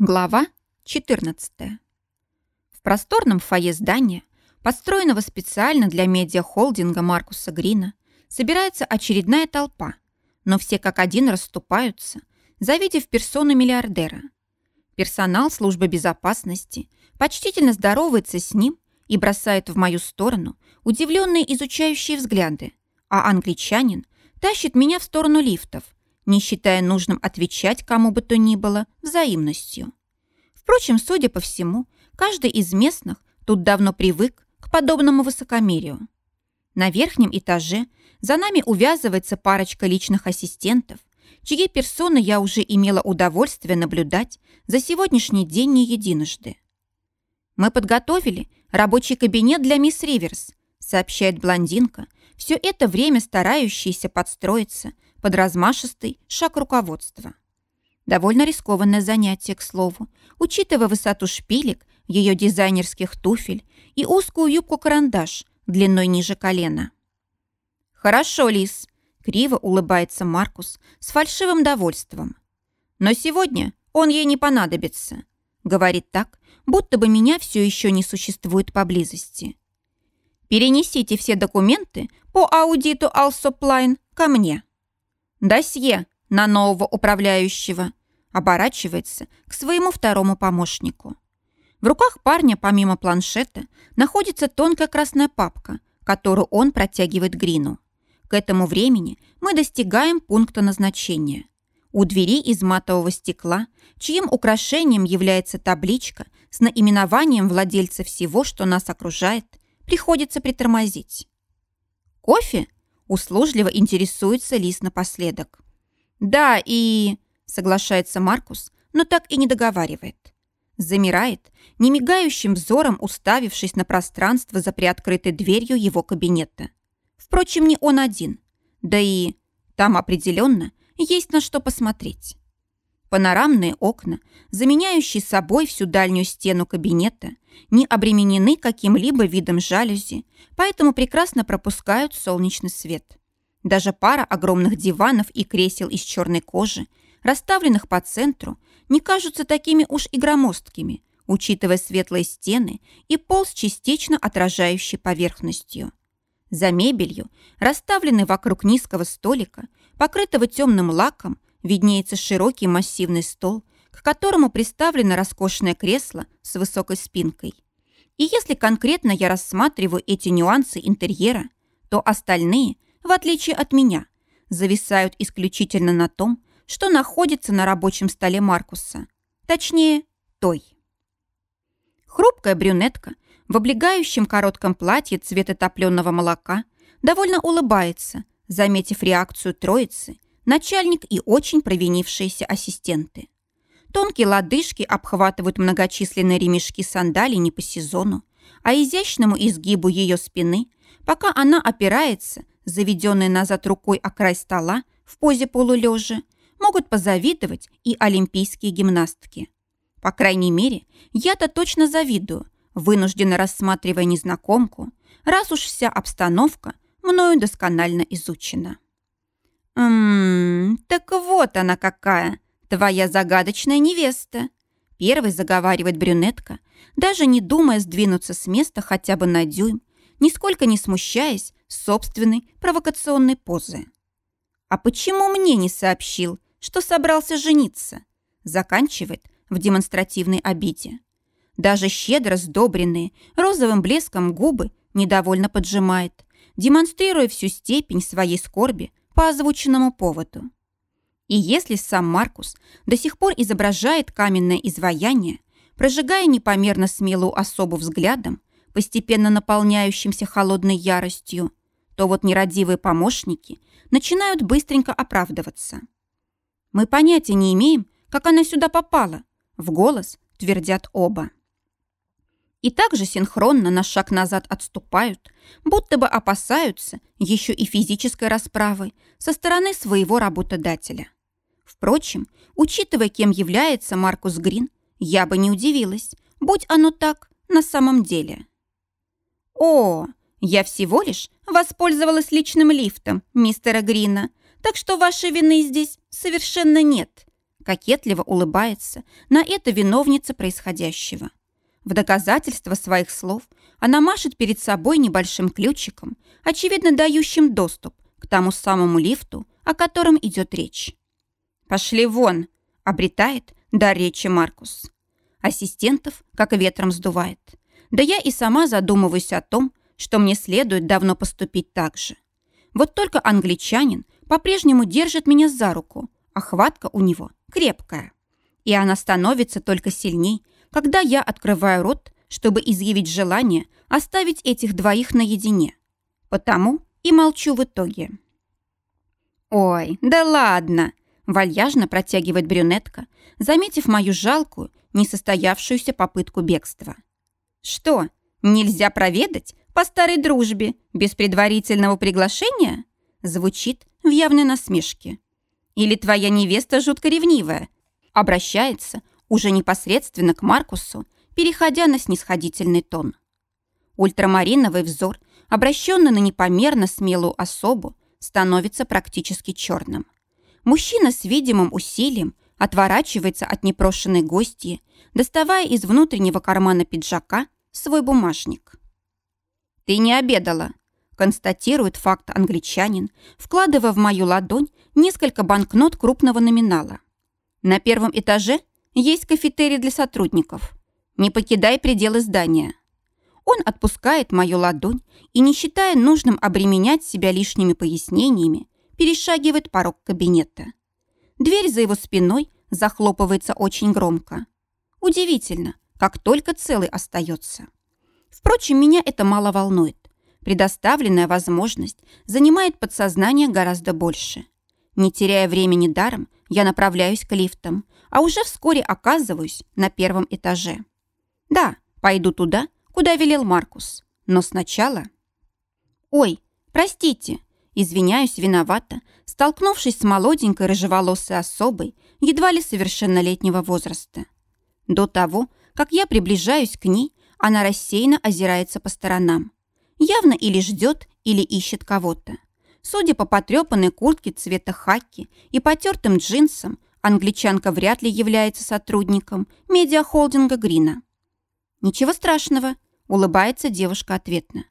Глава 14. В просторном фойе здания, построенного специально для медиахолдинга Маркуса Грина, собирается очередная толпа, но все как один расступаются, завидев персону миллиардера. Персонал службы безопасности почтительно здоровается с ним и бросает в мою сторону удивленные изучающие взгляды, а англичанин тащит меня в сторону лифтов – не считая нужным отвечать кому бы то ни было взаимностью. Впрочем, судя по всему, каждый из местных тут давно привык к подобному высокомерию. На верхнем этаже за нами увязывается парочка личных ассистентов, чьи персоны я уже имела удовольствие наблюдать за сегодняшний день не единожды. «Мы подготовили рабочий кабинет для мисс Риверс», сообщает блондинка, все это время старающаяся подстроиться под размашистый шаг руководства. Довольно рискованное занятие, к слову, учитывая высоту шпилек, ее дизайнерских туфель и узкую юбку-карандаш длиной ниже колена. «Хорошо, Лис», — криво улыбается Маркус с фальшивым довольством. «Но сегодня он ей не понадобится», — говорит так, будто бы меня все еще не существует поблизости. «Перенесите все документы по аудиту Алсоплайн ко мне». «Досье на нового управляющего», оборачивается к своему второму помощнику. В руках парня, помимо планшета, находится тонкая красная папка, которую он протягивает Грину. К этому времени мы достигаем пункта назначения. У двери из матового стекла, чьим украшением является табличка с наименованием владельца всего, что нас окружает, приходится притормозить. «Кофе?» Услужливо интересуется Лис напоследок. «Да, и...» — соглашается Маркус, но так и не договаривает. Замирает, немигающим взором уставившись на пространство за приоткрытой дверью его кабинета. Впрочем, не он один. Да и там определенно есть на что посмотреть. Панорамные окна, заменяющие собой всю дальнюю стену кабинета, не обременены каким-либо видом жалюзи, поэтому прекрасно пропускают солнечный свет. Даже пара огромных диванов и кресел из черной кожи, расставленных по центру, не кажутся такими уж и громоздкими, учитывая светлые стены и пол с частично отражающей поверхностью. За мебелью, расставленной вокруг низкого столика, покрытого темным лаком, виднеется широкий массивный стол, к которому приставлено роскошное кресло с высокой спинкой. И если конкретно я рассматриваю эти нюансы интерьера, то остальные, в отличие от меня, зависают исключительно на том, что находится на рабочем столе Маркуса. Точнее, той. Хрупкая брюнетка в облегающем коротком платье цвета топленого молока довольно улыбается, заметив реакцию троицы начальник и очень провинившиеся ассистенты. Тонкие лодыжки обхватывают многочисленные ремешки сандалий не по сезону, а изящному изгибу ее спины, пока она опирается, заведенной назад рукой о край стола в позе полулежа, могут позавидовать и олимпийские гимнастки. По крайней мере, я-то точно завидую, вынужденно рассматривая незнакомку, раз уж вся обстановка мною досконально изучена. «Ммм, так вот она какая, твоя загадочная невеста!» Первый заговаривает брюнетка, даже не думая сдвинуться с места хотя бы на дюйм, нисколько не смущаясь собственной провокационной позы. «А почему мне не сообщил, что собрался жениться?» Заканчивает в демонстративной обиде. Даже щедро сдобренные розовым блеском губы недовольно поджимает, демонстрируя всю степень своей скорби по озвученному поводу. И если сам Маркус до сих пор изображает каменное изваяние, прожигая непомерно смелую особу взглядом, постепенно наполняющимся холодной яростью, то вот нерадивые помощники начинают быстренько оправдываться. «Мы понятия не имеем, как она сюда попала», — в голос твердят оба и также синхронно на шаг назад отступают, будто бы опасаются еще и физической расправы со стороны своего работодателя. Впрочем, учитывая, кем является Маркус Грин, я бы не удивилась, будь оно так на самом деле. «О, я всего лишь воспользовалась личным лифтом мистера Грина, так что вашей вины здесь совершенно нет», Кокетливо улыбается на это виновница происходящего. В доказательство своих слов она машет перед собой небольшим ключиком, очевидно дающим доступ к тому самому лифту, о котором идет речь. «Пошли вон!» — обретает дар речи Маркус. Ассистентов как ветром сдувает. Да я и сама задумываюсь о том, что мне следует давно поступить так же. Вот только англичанин по-прежнему держит меня за руку, а хватка у него крепкая. И она становится только сильней, когда я открываю рот, чтобы изъявить желание оставить этих двоих наедине. Потому и молчу в итоге. «Ой, да ладно!» – вальяжно протягивает брюнетка, заметив мою жалкую, несостоявшуюся попытку бегства. «Что, нельзя проведать по старой дружбе без предварительного приглашения?» Звучит в явной насмешке. «Или твоя невеста жутко ревнивая?» Обращается уже непосредственно к Маркусу, переходя на снисходительный тон. Ультрамариновый взор, обращенный на непомерно смелую особу, становится практически черным. Мужчина с видимым усилием отворачивается от непрошенной гостьи, доставая из внутреннего кармана пиджака свой бумажник. «Ты не обедала», — констатирует факт англичанин, вкладывая в мою ладонь несколько банкнот крупного номинала. «На первом этаже есть кафетерий для сотрудников. Не покидай пределы здания». Он отпускает мою ладонь и, не считая нужным обременять себя лишними пояснениями, перешагивает порог кабинета. Дверь за его спиной захлопывается очень громко. Удивительно, как только целый остается. Впрочем, меня это мало волнует. Предоставленная возможность занимает подсознание гораздо больше. Не теряя времени даром, я направляюсь к лифтам, а уже вскоре оказываюсь на первом этаже. Да, пойду туда, куда велел Маркус. Но сначала... Ой, простите, извиняюсь виновата, столкнувшись с молоденькой рыжеволосой особой едва ли совершеннолетнего возраста. До того, как я приближаюсь к ней, она рассеянно озирается по сторонам. Явно или ждет, или ищет кого-то. Судя по потрепанной куртке цвета хаки и потертым джинсам, англичанка вряд ли является сотрудником медиахолдинга Грина. «Ничего страшного», — улыбается девушка ответно.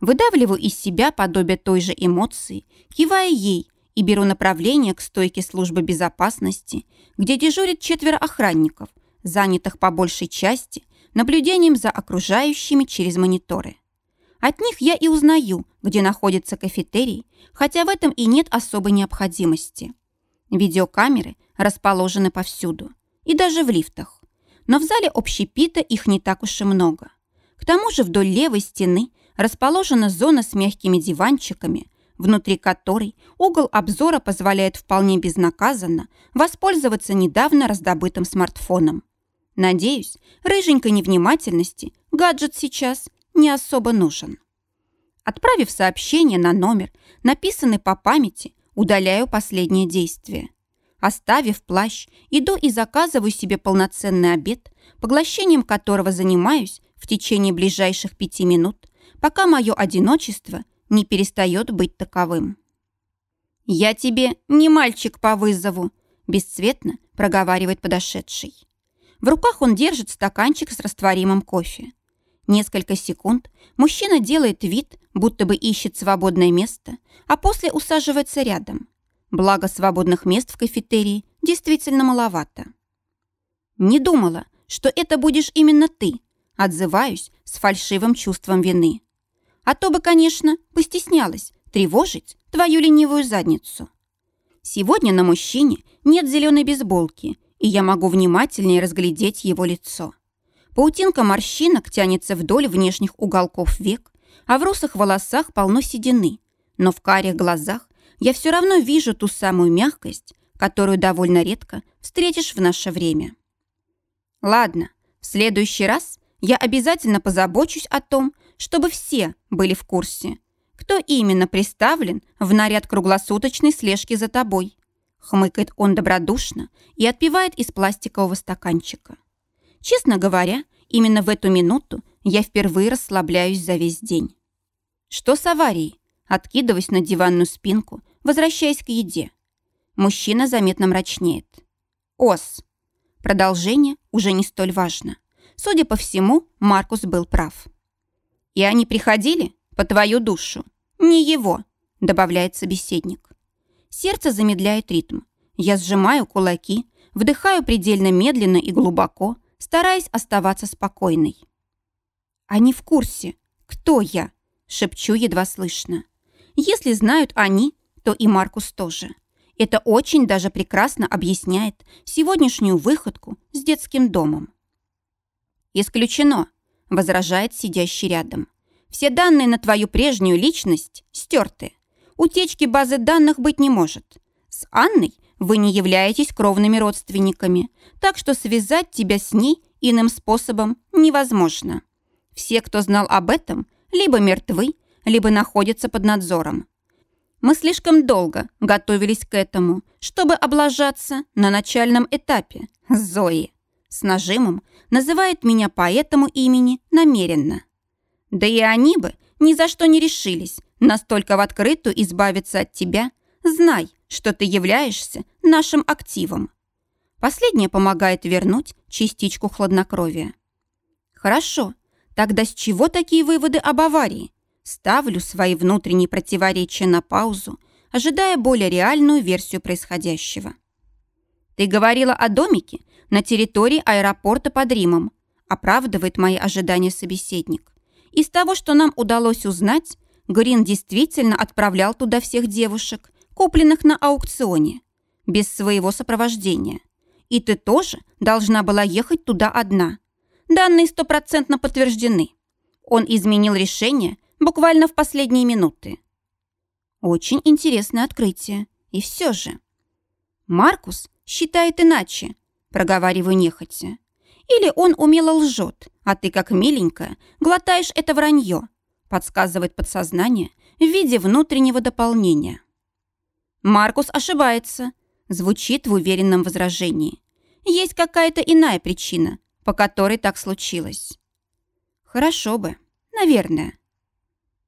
Выдавливаю из себя подобие той же эмоции, кивая ей и беру направление к стойке службы безопасности, где дежурит четверо охранников, занятых по большей части наблюдением за окружающими через мониторы. От них я и узнаю, где находится кафетерий, хотя в этом и нет особой необходимости. Видеокамеры расположены повсюду, и даже в лифтах. Но в зале общепита их не так уж и много. К тому же вдоль левой стены расположена зона с мягкими диванчиками, внутри которой угол обзора позволяет вполне безнаказанно воспользоваться недавно раздобытым смартфоном. Надеюсь, рыженькой невнимательности гаджет сейчас не особо нужен. Отправив сообщение на номер, написанный по памяти, удаляю последнее действие. Оставив плащ, иду и заказываю себе полноценный обед, поглощением которого занимаюсь в течение ближайших пяти минут, пока мое одиночество не перестает быть таковым. «Я тебе не мальчик по вызову», – бесцветно проговаривает подошедший. В руках он держит стаканчик с растворимым кофе. Несколько секунд мужчина делает вид, будто бы ищет свободное место, а после усаживается рядом. Благо свободных мест в кафетерии действительно маловато. «Не думала, что это будешь именно ты», отзываюсь с фальшивым чувством вины. А то бы, конечно, постеснялась тревожить твою ленивую задницу. Сегодня на мужчине нет зеленой бейсболки и я могу внимательнее разглядеть его лицо. Паутинка морщинок тянется вдоль внешних уголков век, а в русых волосах полно седины, но в карих глазах я все равно вижу ту самую мягкость, которую довольно редко встретишь в наше время. Ладно, в следующий раз я обязательно позабочусь о том, чтобы все были в курсе, кто именно представлен в наряд круглосуточной слежки за тобой. Хмыкает он добродушно и отпивает из пластикового стаканчика. Честно говоря, именно в эту минуту я впервые расслабляюсь за весь день. Что с аварией? Откидываясь на диванную спинку, возвращаясь к еде. Мужчина заметно мрачнеет. Ос. Продолжение уже не столь важно. Судя по всему, Маркус был прав. «И они приходили по твою душу, не его», добавляет собеседник. Сердце замедляет ритм. Я сжимаю кулаки, вдыхаю предельно медленно и глубоко, стараясь оставаться спокойной. «Они в курсе. Кто я?» – шепчу едва слышно. «Если знают они, то и Маркус тоже. Это очень даже прекрасно объясняет сегодняшнюю выходку с детским домом». «Исключено», – возражает сидящий рядом. «Все данные на твою прежнюю личность стерты. Утечки базы данных быть не может. С Анной вы не являетесь кровными родственниками, так что связать тебя с ней иным способом невозможно». Все, кто знал об этом, либо мертвы, либо находятся под надзором. Мы слишком долго готовились к этому, чтобы облажаться на начальном этапе. Зои с нажимом называет меня по этому имени намеренно. Да и они бы ни за что не решились настолько в открытую избавиться от тебя, знай, что ты являешься нашим активом. Последнее помогает вернуть частичку хладнокровия. Хорошо, Тогда с чего такие выводы об аварии? Ставлю свои внутренние противоречия на паузу, ожидая более реальную версию происходящего. Ты говорила о домике на территории аэропорта под Римом, оправдывает мои ожидания собеседник. Из того, что нам удалось узнать, Грин действительно отправлял туда всех девушек, купленных на аукционе, без своего сопровождения. И ты тоже должна была ехать туда одна – Данные стопроцентно подтверждены. Он изменил решение буквально в последние минуты. Очень интересное открытие. И все же. Маркус считает иначе, проговариваю нехотя. Или он умело лжет, а ты, как миленькая, глотаешь это вранье, подсказывает подсознание в виде внутреннего дополнения. Маркус ошибается, звучит в уверенном возражении. Есть какая-то иная причина, по которой так случилось. Хорошо бы, наверное.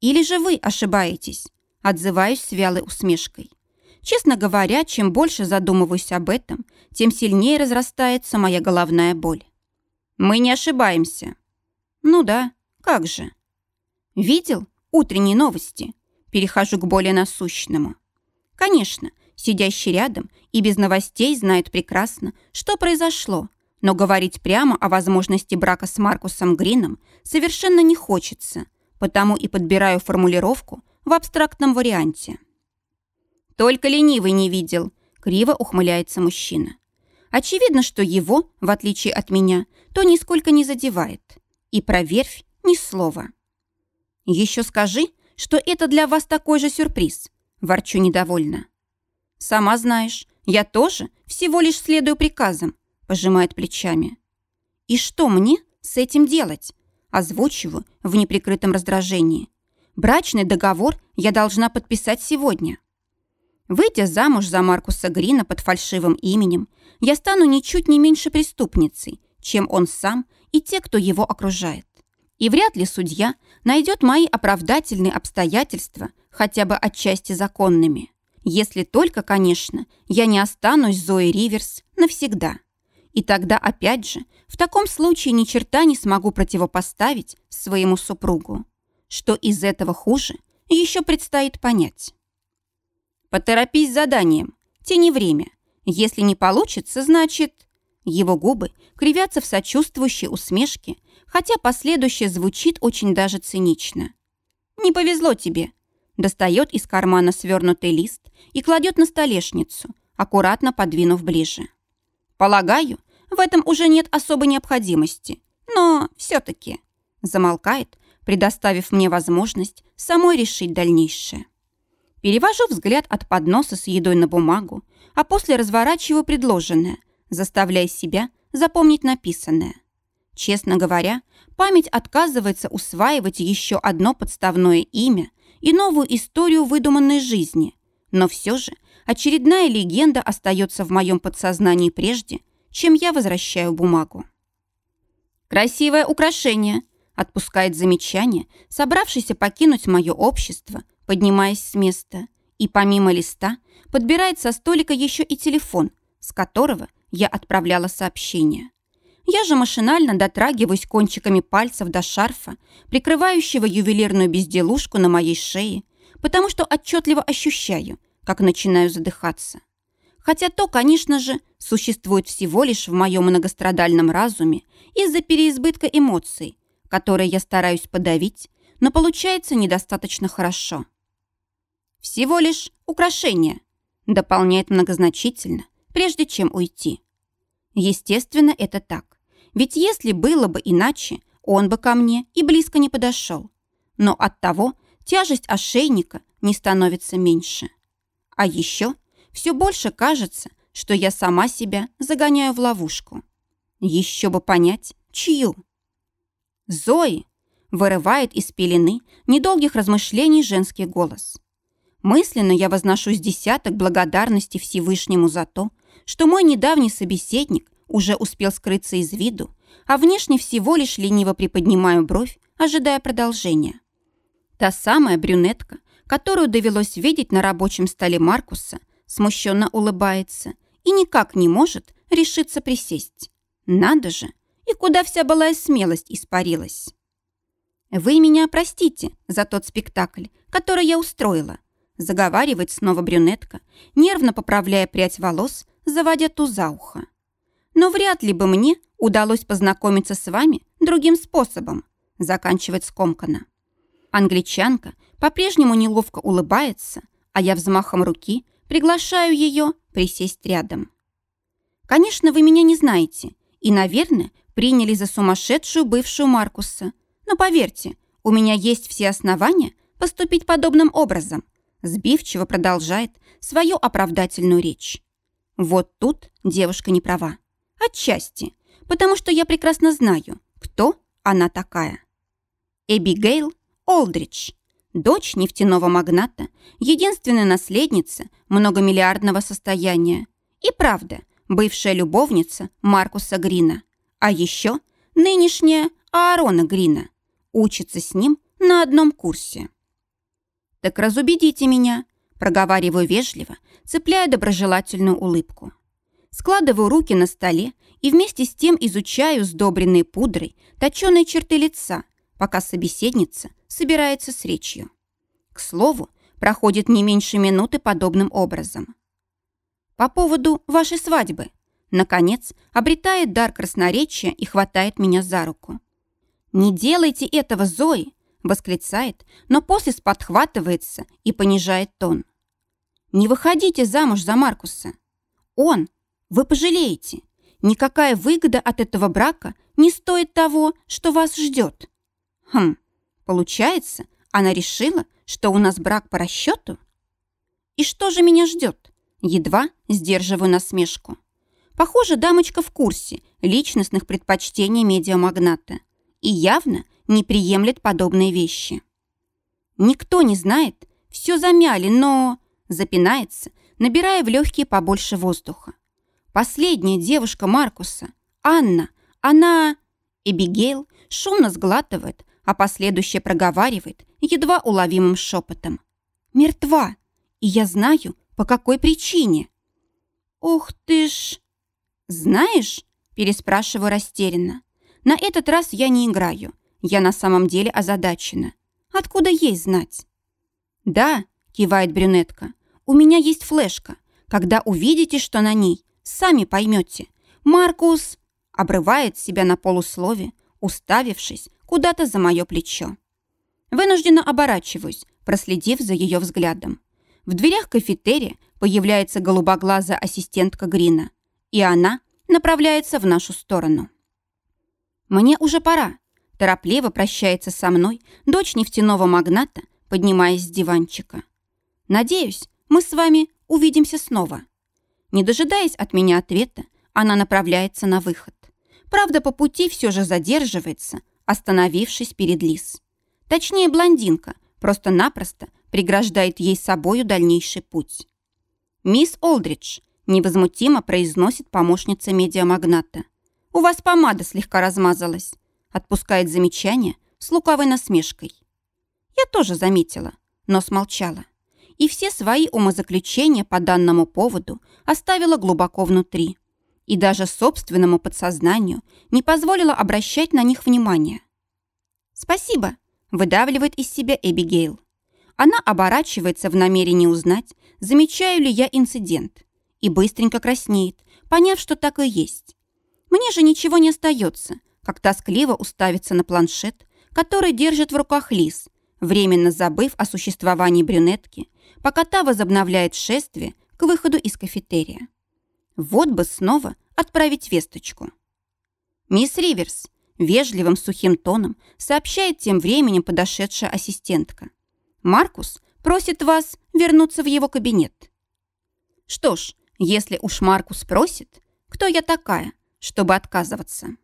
Или же вы ошибаетесь, отзываюсь с вялой усмешкой. Честно говоря, чем больше задумываюсь об этом, тем сильнее разрастается моя головная боль. Мы не ошибаемся. Ну да, как же. Видел утренние новости? Перехожу к более насущному. Конечно, сидящий рядом и без новостей знает прекрасно, что произошло, но говорить прямо о возможности брака с Маркусом Грином совершенно не хочется, потому и подбираю формулировку в абстрактном варианте. «Только ленивый не видел», — криво ухмыляется мужчина. Очевидно, что его, в отличие от меня, то нисколько не задевает. И про верфь ни слова. «Еще скажи, что это для вас такой же сюрприз», — ворчу недовольно. «Сама знаешь, я тоже всего лишь следую приказам, пожимает плечами. «И что мне с этим делать?» Озвучиваю в неприкрытом раздражении. «Брачный договор я должна подписать сегодня». Выйдя замуж за Маркуса Грина под фальшивым именем, я стану ничуть не меньше преступницей, чем он сам и те, кто его окружает. И вряд ли судья найдет мои оправдательные обстоятельства хотя бы отчасти законными. Если только, конечно, я не останусь Зои Риверс навсегда. И тогда, опять же, в таком случае ни черта не смогу противопоставить своему супругу. Что из этого хуже, еще предстоит понять. Поторопись с заданием, тяни время. Если не получится, значит... Его губы кривятся в сочувствующей усмешке, хотя последующее звучит очень даже цинично. «Не повезло тебе», достает из кармана свернутый лист и кладет на столешницу, аккуратно подвинув ближе. Полагаю, в этом уже нет особой необходимости. Но все-таки замолкает, предоставив мне возможность самой решить дальнейшее. Перевожу взгляд от подноса с едой на бумагу, а после разворачиваю предложенное, заставляя себя запомнить написанное. Честно говоря, память отказывается усваивать еще одно подставное имя и новую историю выдуманной жизни, но все же очередная легенда остается в моем подсознании прежде, чем я возвращаю бумагу. «Красивое украшение», — отпускает замечание, собравшийся покинуть мое общество, поднимаясь с места, и помимо листа подбирает со столика еще и телефон, с которого я отправляла сообщение. Я же машинально дотрагиваюсь кончиками пальцев до шарфа, прикрывающего ювелирную безделушку на моей шее, потому что отчетливо ощущаю, как начинаю задыхаться. Хотя то, конечно же, существует всего лишь в моем многострадальном разуме из-за переизбытка эмоций, которые я стараюсь подавить, но получается недостаточно хорошо. Всего лишь украшение, дополняет многозначительно, прежде чем уйти. Естественно, это так. Ведь если было бы иначе, он бы ко мне и близко не подошел. Но от того тяжесть ошейника не становится меньше. А еще все больше кажется, что я сама себя загоняю в ловушку. Еще бы понять, чью. Зои вырывает из пелены недолгих размышлений женский голос. Мысленно я возношу с десяток благодарности Всевышнему за то, что мой недавний собеседник уже успел скрыться из виду, а внешне всего лишь лениво приподнимаю бровь, ожидая продолжения. Та самая брюнетка, которую довелось видеть на рабочем столе Маркуса, смущенно улыбается и никак не может решиться присесть. Надо же, и куда вся былая смелость испарилась. «Вы меня простите за тот спектакль, который я устроила», заговаривает снова брюнетка, нервно поправляя прядь волос, заводя ту ухо. «Но вряд ли бы мне удалось познакомиться с вами другим способом», заканчивает скомканно. Англичанка по-прежнему неловко улыбается, а я взмахом руки приглашаю ее присесть рядом. «Конечно, вы меня не знаете и, наверное, приняли за сумасшедшую бывшую Маркуса. Но поверьте, у меня есть все основания поступить подобным образом», сбивчиво продолжает свою оправдательную речь. Вот тут девушка не права. Отчасти, потому что я прекрасно знаю, кто она такая. Эбигейл Олдридж, дочь нефтяного магната, единственная наследница многомиллиардного состояния. И правда, бывшая любовница Маркуса Грина. А еще нынешняя Аарона Грина. Учится с ним на одном курсе. «Так разубедите меня», проговариваю вежливо, цепляя доброжелательную улыбку. Складываю руки на столе и вместе с тем изучаю сдобренные пудрой точеные черты лица, пока собеседница собирается с речью. К слову, проходит не меньше минуты подобным образом. По поводу вашей свадьбы. Наконец, обретает дар красноречия и хватает меня за руку. «Не делайте этого, Зои!» — восклицает, но после сподхватывается и понижает тон. «Не выходите замуж за Маркуса. Он вы пожалеете. Никакая выгода от этого брака не стоит того, что вас ждет. Хм, получается, она решила, что у нас брак по расчету? И что же меня ждет? Едва сдерживаю насмешку. Похоже, дамочка в курсе личностных предпочтений медиамагната и явно не приемлет подобные вещи. Никто не знает, все замяли, но... Запинается, набирая в легкие побольше воздуха. Последняя девушка Маркуса, Анна, она... Эбигейл шумно сглатывает, а последующее проговаривает едва уловимым шепотом. Мертва, и я знаю, по какой причине. Ух ты ж... Знаешь, переспрашиваю растерянно. На этот раз я не играю. Я на самом деле озадачена. Откуда ей знать? Да, кивает брюнетка, у меня есть флешка. Когда увидите, что на ней, Сами поймете. Маркус обрывает себя на полуслове, уставившись куда-то за мое плечо. Вынужденно оборачиваюсь, проследив за ее взглядом. В дверях кафетерия появляется голубоглазая ассистентка Грина, и она направляется в нашу сторону. «Мне уже пора», – торопливо прощается со мной дочь нефтяного магната, поднимаясь с диванчика. «Надеюсь, мы с вами увидимся снова». Не дожидаясь от меня ответа, она направляется на выход. Правда, по пути все же задерживается, остановившись перед Лис. Точнее, блондинка просто-напросто преграждает ей собою дальнейший путь. «Мисс Олдридж», — невозмутимо произносит помощница медиамагната. «У вас помада слегка размазалась», — отпускает замечание с лукавой насмешкой. Я тоже заметила, но смолчала и все свои умозаключения по данному поводу оставила глубоко внутри. и даже собственному подсознанию не позволила обращать на них внимание. «Спасибо», – выдавливает из себя Эбигейл. Она оборачивается в намерении узнать, замечаю ли я инцидент, и быстренько краснеет, поняв, что так и есть. Мне же ничего не остается, как тоскливо уставиться на планшет, который держит в руках Лис, временно забыв о существовании брюнетки, пока та возобновляет шествие к выходу из кафетерия. Вот бы снова отправить весточку. «Мисс Риверс», вежливым сухим тоном сообщает тем временем подошедшая ассистентка. «Маркус просит вас вернуться в его кабинет». Что ж, если уж Маркус просит, кто я такая, чтобы отказываться?»